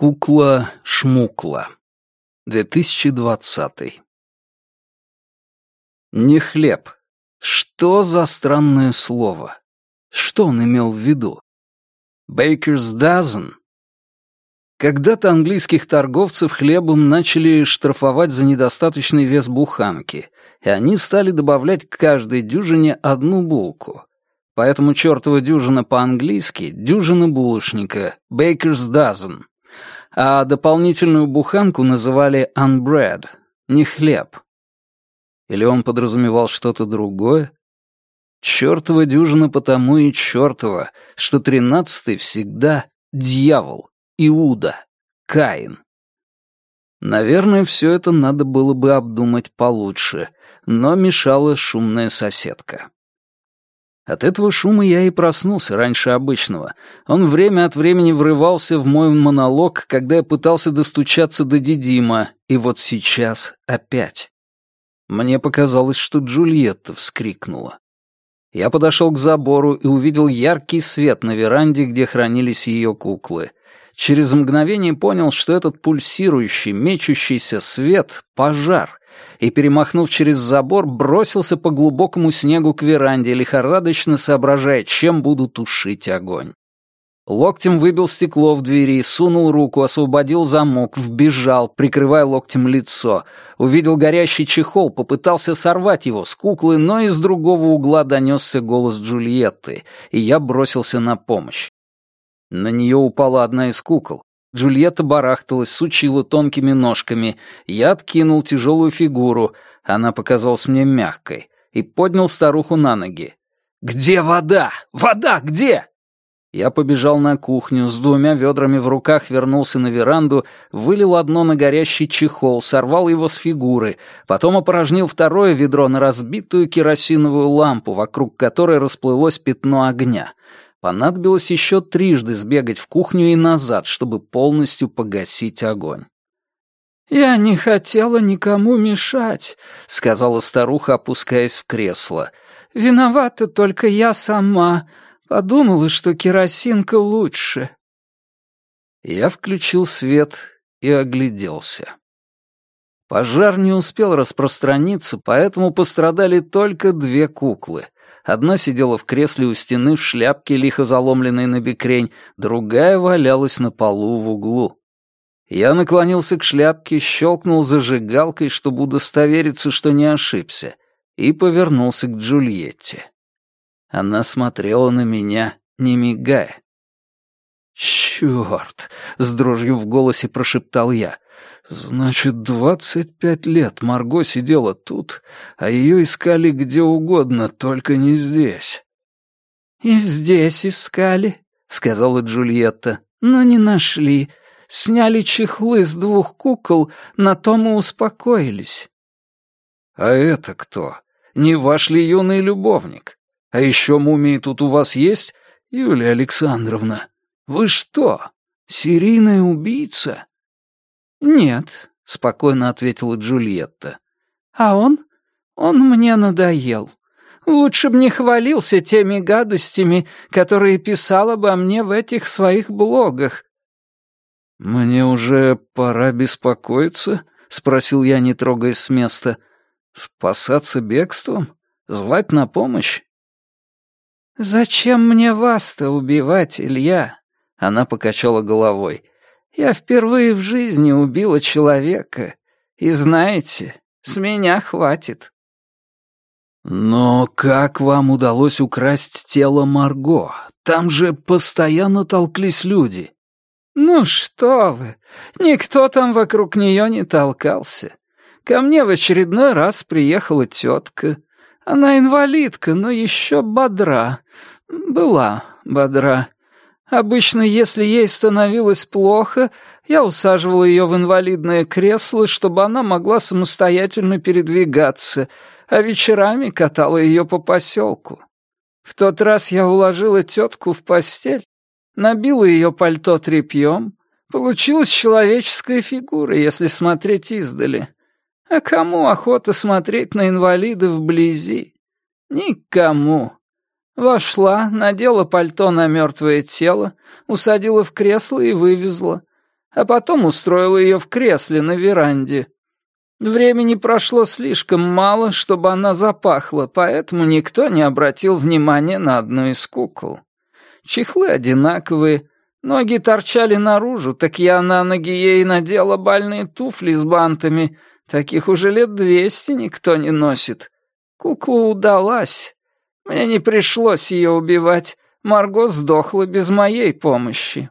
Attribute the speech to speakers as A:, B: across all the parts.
A: Кукла-шмукла. 2020. Не хлеб. Что за странное слово? Что он имел в виду? Baker's dozen? Когда-то английских торговцев хлебом начали штрафовать за недостаточный вес буханки, и они стали добавлять к каждой дюжине одну булку. Поэтому чертова дюжина по-английски — дюжина булочника, Baker's dozen а дополнительную буханку называли unbread, не хлеб. Или он подразумевал что-то другое? Чёртова дюжина потому и чёртова, что тринадцатый всегда дьявол, Иуда, Каин. Наверное, все это надо было бы обдумать получше, но мешала шумная соседка. От этого шума я и проснулся раньше обычного. Он время от времени врывался в мой монолог, когда я пытался достучаться до Дидима, и вот сейчас опять. Мне показалось, что Джульетта вскрикнула. Я подошел к забору и увидел яркий свет на веранде, где хранились ее куклы. Через мгновение понял, что этот пульсирующий, мечущийся свет — пожар, и, перемахнув через забор, бросился по глубокому снегу к веранде, лихорадочно соображая, чем буду тушить огонь. Локтем выбил стекло в двери, сунул руку, освободил замок, вбежал, прикрывая локтем лицо. Увидел горящий чехол, попытался сорвать его с куклы, но из другого угла донесся голос Джульетты, и я бросился на помощь. На нее упала одна из кукол. Джульетта барахталась, сучила тонкими ножками. Я откинул тяжелую фигуру, она показалась мне мягкой, и поднял старуху на ноги. «Где вода? Вода где?» Я побежал на кухню, с двумя ведрами в руках вернулся на веранду, вылил одно на горящий чехол, сорвал его с фигуры, потом опорожнил второе ведро на разбитую керосиновую лампу, вокруг которой расплылось пятно огня. Понадобилось еще трижды сбегать в кухню и назад, чтобы полностью погасить огонь.
B: «Я не хотела никому мешать», — сказала старуха, опускаясь в кресло. «Виновата только я сама. Подумала, что керосинка лучше».
A: Я включил свет и огляделся. Пожар не успел распространиться, поэтому пострадали только две куклы — Одна сидела в кресле у стены в шляпке, лихо заломленной на бекрень, другая валялась на полу в углу. Я наклонился к шляпке, щелкнул зажигалкой, чтобы удостовериться, что не ошибся, и повернулся к Джульетте. Она смотрела на меня, не мигая. «Чёрт!» — с дрожью в голосе прошептал я. Значит, двадцать пять лет Марго сидела тут, а ее искали где угодно, только не здесь.
B: «И здесь искали», — сказала Джульетта, — «но не нашли. Сняли чехлы с двух кукол, на том и успокоились».
A: «А это кто? Не ваш ли юный любовник? А еще мумии тут у вас есть, Юлия Александровна? Вы что, серийная убийца?»
B: «Нет», — спокойно ответила Джульетта. «А он? Он мне надоел. Лучше б не хвалился теми гадостями, которые писал обо мне в этих своих блогах».
A: «Мне уже пора беспокоиться?» — спросил я, не трогаясь с места. «Спасаться бегством? Звать на помощь?»
B: «Зачем мне вас-то убивать, Илья?» Она покачала головой. Я впервые в жизни убила человека. И знаете, с меня хватит».
A: «Но как вам удалось украсть тело Марго? Там же постоянно толклись люди».
B: «Ну что вы, никто там вокруг нее не толкался. Ко мне в очередной раз приехала тетка. Она инвалидка, но еще бодра. Была бодра. Обычно, если ей становилось плохо, я усаживал ее в инвалидное кресло, чтобы она могла самостоятельно передвигаться, а вечерами катала ее по поселку. В тот раз я уложила тетку в постель, набила ее пальто тряпьем. Получилась человеческая фигура, если смотреть издали. А кому охота смотреть на инвалида вблизи? Никому. Вошла, надела пальто на мертвое тело, усадила в кресло и вывезла. а потом устроила ее в кресле на веранде. Времени прошло слишком мало, чтобы она запахла, поэтому никто не обратил внимания на одну из кукол. Чехлы одинаковые, ноги торчали наружу, так я на ноги ей надела бальные туфли с бантами. Таких уже лет двести никто не носит. Кукла удалась. Мне не пришлось ее убивать. Марго сдохла без моей помощи.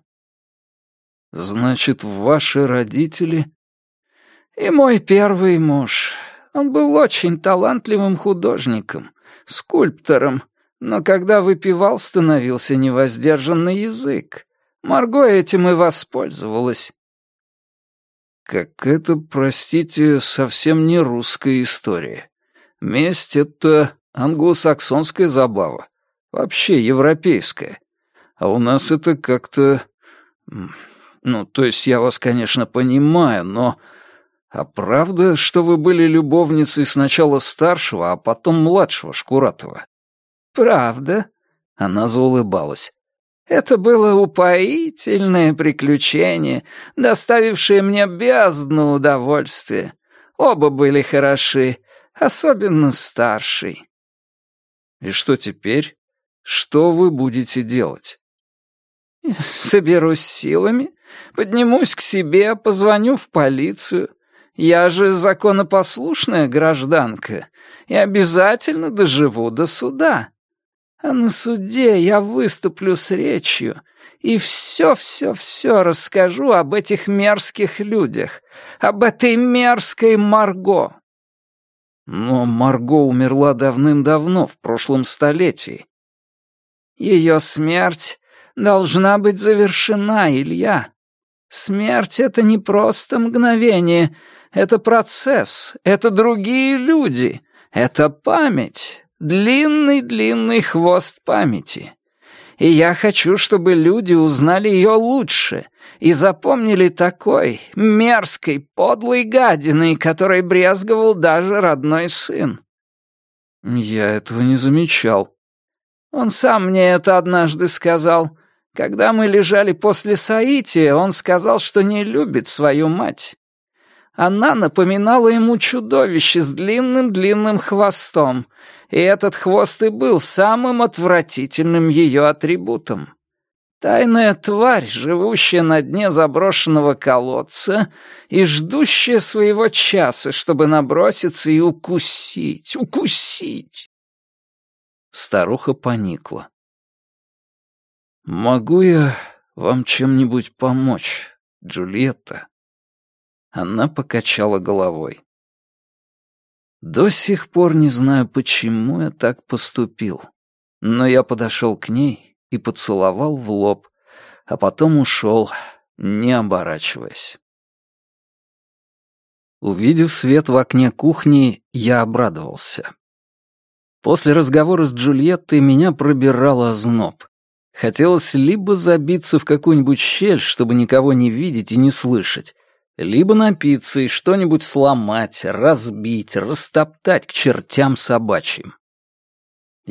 A: Значит, ваши родители
B: и мой первый муж. Он был очень талантливым художником, скульптором, но когда выпивал, становился невоздержанный язык. Марго этим и воспользовалась.
A: Как это, простите, совсем не русская история. Месть — это англосаксонская забава, вообще европейская. А у нас это как-то... Ну, то есть я вас, конечно, понимаю, но «А правда, что вы были любовницей сначала старшего, а потом младшего Шкуратова?»
B: «Правда», — она заулыбалась. «Это было упоительное приключение, доставившее мне бездну удовольствия. Оба были хороши, особенно старший».
A: «И что теперь? Что вы будете делать?»
B: «Соберусь силами, поднимусь к себе, позвоню в полицию». Я же законопослушная гражданка и обязательно доживу до суда. А на суде я выступлю с речью и все-все-все расскажу об этих мерзких людях, об этой мерзкой Марго.
A: Но Марго умерла давным-давно, в прошлом столетии.
B: Ее смерть должна быть завершена, Илья. Смерть — это не просто мгновение — это процесс, это другие люди, это память, длинный-длинный хвост памяти. И я хочу, чтобы люди узнали ее лучше и запомнили такой мерзкой, подлой гадиной, которой брезговал даже родной сын.
A: Я этого не замечал.
B: Он сам мне это однажды сказал. Когда мы лежали после соития, он сказал, что не любит свою мать. Она напоминала ему чудовище с длинным-длинным хвостом, и этот хвост и был самым отвратительным ее атрибутом. Тайная тварь, живущая на дне заброшенного колодца и ждущая своего часа, чтобы наброситься и укусить, укусить.
A: Старуха поникла. «Могу я вам чем-нибудь помочь, Джульетта?» Она покачала головой. До сих пор не знаю, почему я так поступил. Но я подошел к ней и поцеловал в лоб, а потом ушел, не оборачиваясь. Увидев свет в окне кухни, я обрадовался. После разговора с Джульеттой меня пробирал озноб. Хотелось либо забиться в какую-нибудь щель, чтобы никого не видеть и не слышать, либо напиться и что-нибудь сломать, разбить, растоптать к чертям собачьим.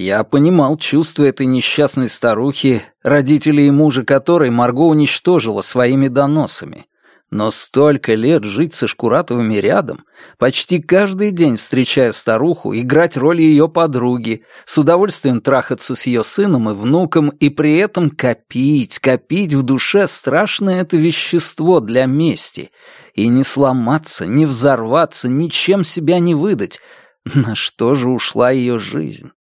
A: Я понимал чувства этой несчастной старухи, родителей и мужа которой Марго уничтожила своими доносами. Но столько лет жить со Шкуратовыми рядом, почти каждый день встречая старуху, играть роль ее подруги, с удовольствием трахаться с ее сыном и внуком и при этом копить, копить в душе страшное это вещество для мести и не сломаться, не взорваться, ничем себя не выдать, на что же ушла ее жизнь?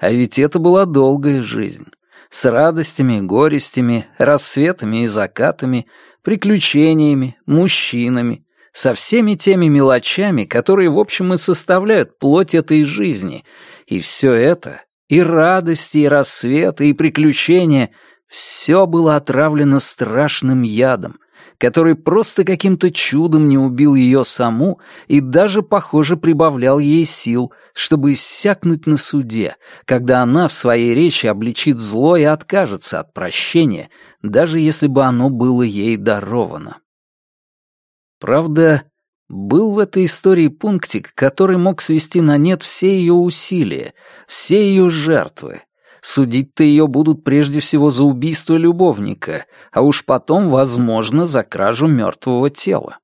A: А ведь это была долгая жизнь с радостями горестями, рассветами и закатами, приключениями, мужчинами, со всеми теми мелочами, которые, в общем, и составляют плоть этой жизни. И все это, и радости, и рассветы, и приключения, все было отравлено страшным ядом, который просто каким-то чудом не убил ее саму и даже, похоже, прибавлял ей сил, чтобы иссякнуть на суде, когда она в своей речи обличит зло и откажется от прощения, даже если бы оно было ей даровано. Правда, был в этой истории пунктик, который мог свести на нет все ее усилия, все ее жертвы, Судить-то ее будут прежде всего за убийство любовника, а уж потом, возможно, за кражу мертвого тела.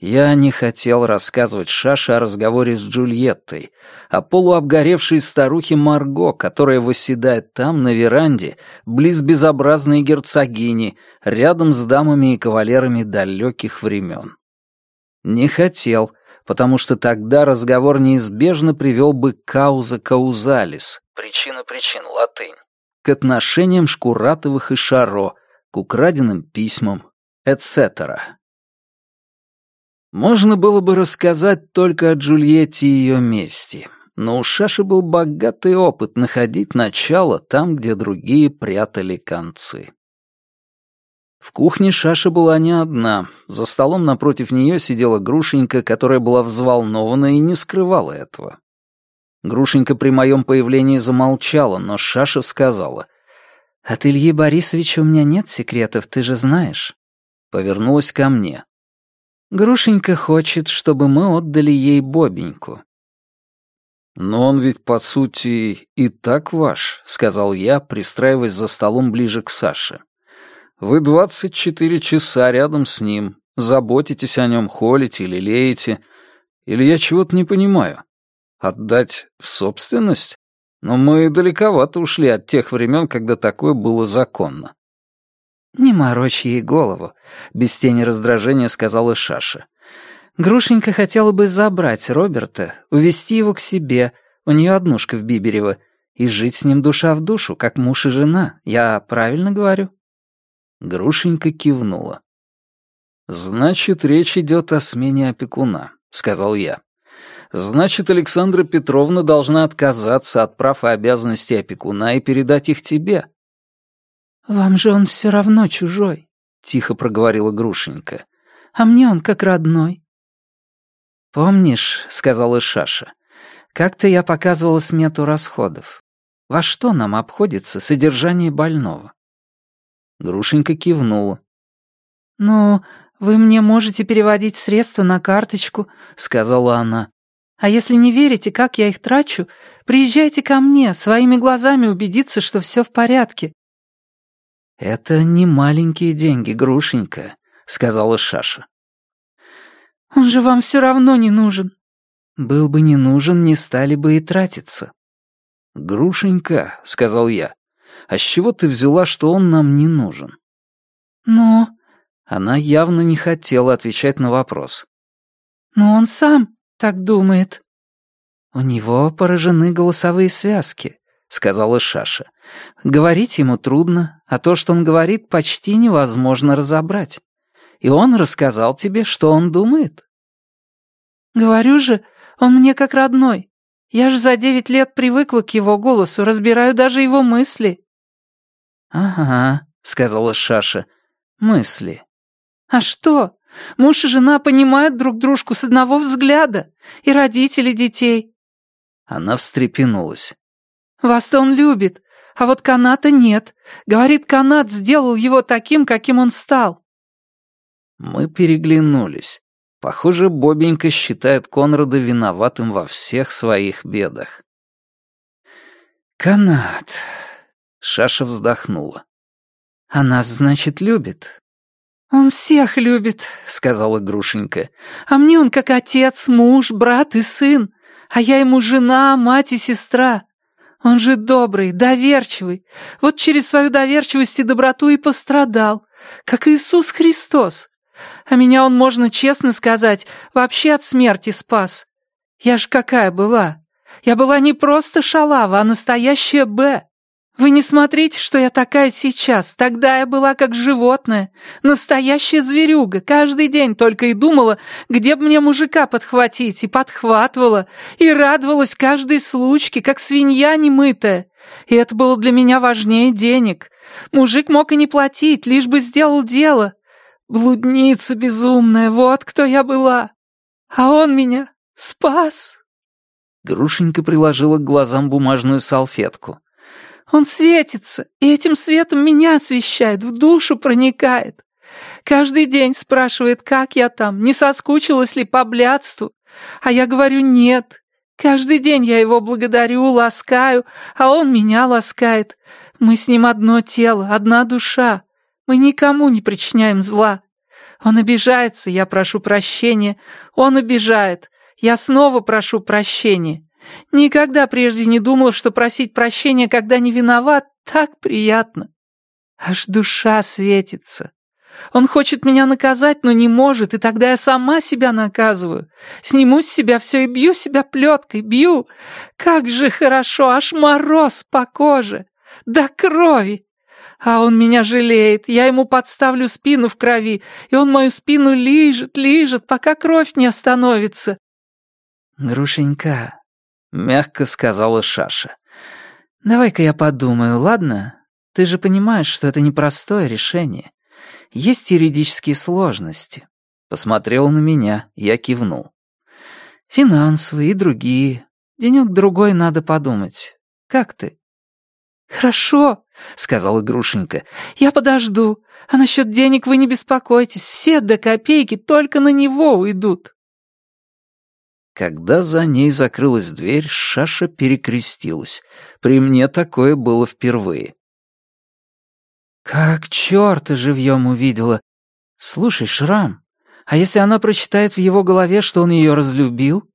A: Я не хотел рассказывать Шаше о разговоре с Джульеттой, о полуобгоревшей старухе Марго, которая восседает там, на веранде, близ безобразной герцогини, рядом с дамами и кавалерами далеких времен. Не хотел, потому что тогда разговор неизбежно привел бы кауза каузалис, причина причин, латынь, к отношениям Шкуратовых и Шаро, к украденным письмам, etc. Можно было бы рассказать только о Джульетте и ее месте, но у Шаши был богатый опыт находить начало там, где другие прятали концы. В кухне Шаша была не одна. За столом напротив нее сидела Грушенька, которая была взволнована и не скрывала этого. Грушенька при моем появлении замолчала, но Шаша сказала. «От Ильи Борисовича у меня нет секретов, ты же знаешь». Повернулась ко мне. Грушенька хочет, чтобы мы отдали ей Бобеньку». «Но он ведь, по сути, и так ваш», — сказал я, пристраиваясь за столом ближе к Саше. «Вы двадцать четыре часа рядом с ним, заботитесь о нем, холите или леете. Или я чего-то не понимаю? Отдать в собственность? Но мы далековато ушли от тех времен, когда такое было законно.
B: «Не морочь ей голову», — без тени раздражения сказала Шаша. «Грушенька хотела бы забрать Роберта, увести его к себе, у нее однушка в Биберево, и жить с ним душа в душу, как муж и жена. Я правильно говорю?»
A: Грушенька кивнула. «Значит, речь идет о смене опекуна», — сказал я. «Значит, Александра Петровна должна отказаться от прав и обязанностей опекуна и передать их тебе.
B: «Вам же он все равно чужой», — тихо проговорила Грушенька. «А мне он как родной».
A: «Помнишь», — сказала Шаша, — «как-то я показывала смету расходов. Во что нам обходится содержание больного?» Грушенька кивнула.
B: «Ну, вы мне можете переводить средства на карточку», — сказала она. «А если не верите, как я их трачу, приезжайте ко мне, своими глазами убедиться, что все в порядке.
A: «Это не маленькие деньги, Грушенька», — сказала Шаша.
B: «Он же вам все равно не нужен».
A: «Был бы не нужен, не стали бы и тратиться». «Грушенька», — сказал я, — «а с чего ты взяла, что он нам не нужен?»
B: «Но...»
A: Она явно не хотела отвечать на вопрос.
B: «Но он сам так думает».
A: «У него поражены голосовые связки», — сказала Шаша. «Говорить ему трудно, а то, что он говорит, почти невозможно разобрать. И он рассказал тебе, что он думает».
B: «Говорю же, он мне как родной. Я же за девять лет привыкла к его голосу, разбираю даже его мысли».
A: «Ага», — сказала Шаша, — «мысли».
B: «А что? Муж и жена понимают друг дружку с одного взгляда, и родители детей».
A: Она встрепенулась.
B: Вас-то он любит, а вот каната нет. Говорит, канат сделал его таким, каким он стал».
A: Мы переглянулись. Похоже, Бобенька считает Конрада виноватым во всех своих бедах. «Канат...» — Шаша вздохнула. «Она, значит, любит?»
B: «Он всех любит», — сказала Грушенька. «А мне он как отец, муж, брат и сын, а я ему жена, мать и сестра. Он же добрый, доверчивый. Вот через свою доверчивость и доброту и пострадал, как Иисус Христос. А меня он, можно честно сказать, вообще от смерти спас. Я ж какая была? Я была не просто шалава, а настоящая Б. Вы не смотрите, что я такая сейчас. Тогда я была как животное, настоящая зверюга. Каждый день только и думала, где бы мне мужика подхватить, и подхватывала, и радовалась каждой случке, как свинья немытая. И это было для меня важнее денег. Мужик мог и не платить, лишь бы сделал дело. Блудница безумная, вот кто я была. А он меня спас.
A: Грушенька приложила к глазам бумажную салфетку.
B: Он светится, и этим светом меня освещает, в душу проникает. Каждый день спрашивает, как я там, не соскучилась ли по блядству. А я говорю нет. Каждый день я его благодарю, ласкаю, а он меня ласкает. Мы с ним одно тело, одна душа. Мы никому не причиняем зла. Он обижается, я прошу прощения. Он обижает. Я снова прошу прощения. Никогда прежде не думала, что просить прощения, когда не виноват, так приятно. Аж душа светится. Он хочет меня наказать, но не может, и тогда я сама себя наказываю. Сниму с себя все и бью себя плеткой, бью. Как же хорошо, аж мороз по коже. До крови. А он меня жалеет, я ему подставлю спину в крови, и он мою спину лижет, лижет, пока кровь не остановится. «Грушенька», — мягко сказала Шаша, — «давай-ка я подумаю, ладно? Ты же понимаешь, что это непростое решение. Есть юридические сложности». Посмотрел на меня, я кивнул. «Финансовые и другие. Денёк-другой надо подумать. Как ты?» «Хорошо», — сказала Грушенька. «Я подожду. А насчет денег вы не беспокойтесь. Все до копейки только на него уйдут». Когда за ней закрылась дверь, Шаша перекрестилась. При мне такое было впервые. «Как черта живьем увидела! Слушай, Шрам, а если она прочитает в его голове, что он ее разлюбил?»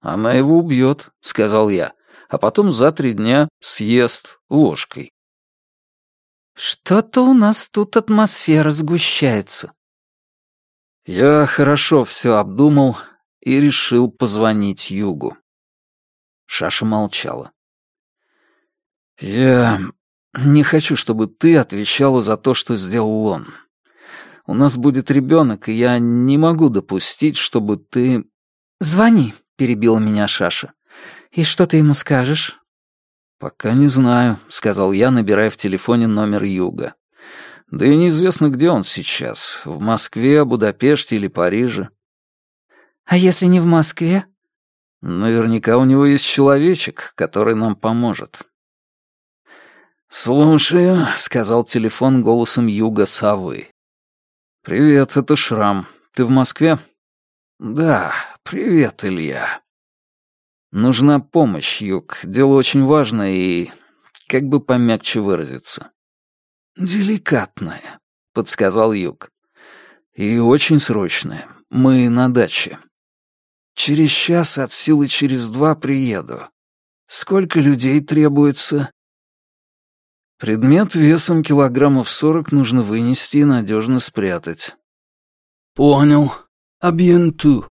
A: «Она его убьет», — сказал я, а потом за три дня съест ложкой.
B: «Что-то у нас тут атмосфера сгущается».
A: Я хорошо все обдумал и решил позвонить Югу. Шаша молчала. «Я не хочу, чтобы ты отвечала за то, что сделал он. У нас будет ребенок, и я не могу допустить, чтобы ты...»
B: «Звони», — перебила меня Шаша. «И что ты ему скажешь?»
A: «Пока не знаю», — сказал я, набирая в телефоне номер Юга. «Да и неизвестно, где он сейчас. В Москве, Будапеште или Париже.
B: А если не в Москве?
A: Наверняка у него есть человечек, который нам поможет. «Слушаю», — сказал телефон голосом юга совы. «Привет, это Шрам. Ты в Москве?» «Да, привет, Илья». «Нужна помощь, Юг. Дело очень важное и... как бы помягче выразиться».
B: «Деликатное», —
A: подсказал Юг. «И очень срочное. Мы на даче». Через час от силы через два приеду. Сколько людей требуется? Предмет весом килограммов сорок нужно вынести и надежно спрятать.
B: Понял. Абьенту.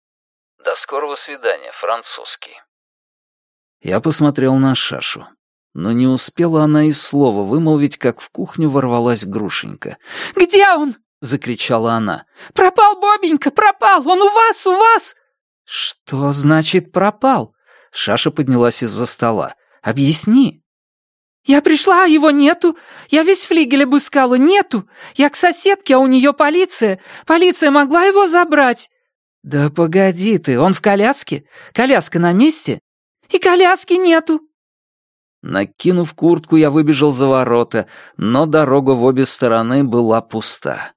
A: До скорого свидания, французский. Я посмотрел на Шашу. Но не успела она и слова вымолвить, как в кухню ворвалась Грушенька.
B: «Где он?»
A: — закричала она.
B: «Пропал Бобенька, пропал! Он у вас, у вас!»
A: «Что значит пропал?» Шаша поднялась из-за стола. «Объясни».
B: «Я пришла, а его нету. Я весь флигель обыскала, нету. Я к соседке, а у нее полиция. Полиция могла его забрать».
A: «Да погоди ты, он в коляске? Коляска на месте?»
B: «И коляски нету».
A: Накинув куртку, я выбежал за ворота, но дорога в обе стороны была пуста.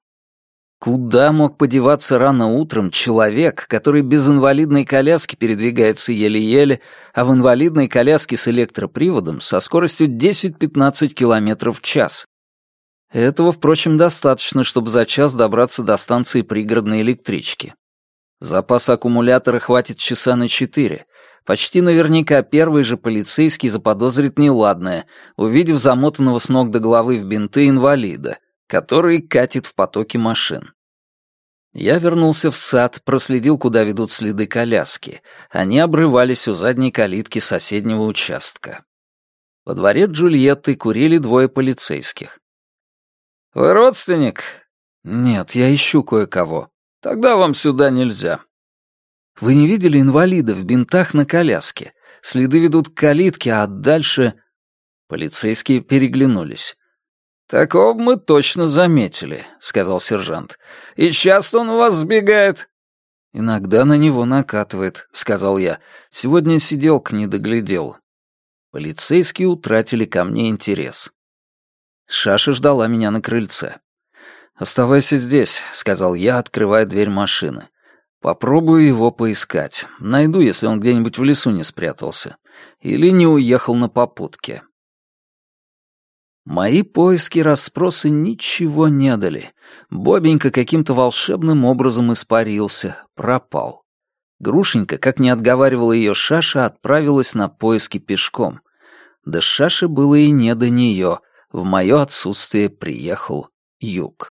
A: Куда мог подеваться рано утром человек, который без инвалидной коляски передвигается еле-еле, а в инвалидной коляске с электроприводом со скоростью 10-15 км в час? Этого, впрочем, достаточно, чтобы за час добраться до станции пригородной электрички. Запас аккумулятора хватит часа на четыре. Почти наверняка первый же полицейский заподозрит неладное, увидев замотанного с ног до головы в бинты инвалида — который катит в потоке машин. Я вернулся в сад, проследил, куда ведут следы коляски. Они обрывались у задней калитки соседнего участка. Во дворе Джульетты курили двое полицейских. «Вы родственник?» «Нет, я ищу кое-кого. Тогда вам сюда нельзя». «Вы не видели инвалида в бинтах на коляске? Следы ведут к калитке, а дальше...» Полицейские переглянулись. «Такого мы точно заметили», — сказал сержант. «И часто он у вас сбегает?» «Иногда на него накатывает», — сказал я. «Сегодня сиделка не доглядел». Полицейские утратили ко мне интерес. Шаша ждала меня на крыльце. «Оставайся здесь», — сказал я, открывая дверь машины. Попробую его поискать. Найду, если он где-нибудь в лесу не спрятался. Или не уехал на попутке. Мои поиски расспросы ничего не дали. Бобенька каким-то волшебным образом испарился, пропал. Грушенька, как не отговаривала ее Шаша, отправилась на поиски пешком. Да Шаше было и не до нее. В мое отсутствие приехал Юг.